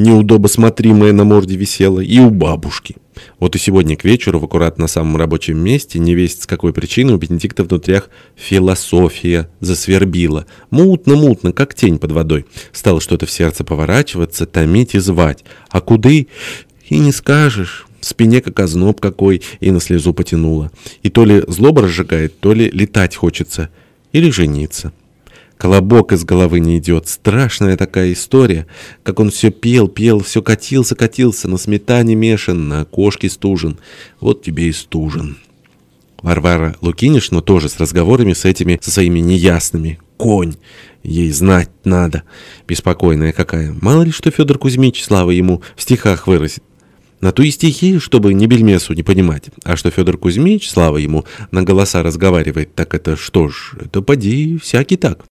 неудобосмотримая на морде висела, и у бабушки. Вот и сегодня к вечеру, в аккуратно на самом рабочем месте, не весть с какой причины, у Бенедикта внутрях философия засвербила. Мутно-мутно, как тень под водой. Стало что-то в сердце поворачиваться, томить и звать. А куды? И не скажешь. В спине как озноб какой, и на слезу потянуло. И то ли злоба разжигает, то ли летать хочется. Или жениться. Колобок из головы не идет. Страшная такая история. Как он все пел, пел, все катился, катился. На сметане мешан, на кошке стужен. Вот тебе и стужен. Варвара Лукинишна тоже с разговорами с этими, со своими неясными. Конь. Ей знать надо. Беспокойная какая. Мало ли что Федор Кузьмич, слава ему, в стихах выразит. На ту и стихи, чтобы не бельмесу не понимать. А что Федор Кузьмич, слава ему, на голоса разговаривает, так это что ж, это поди всякий так.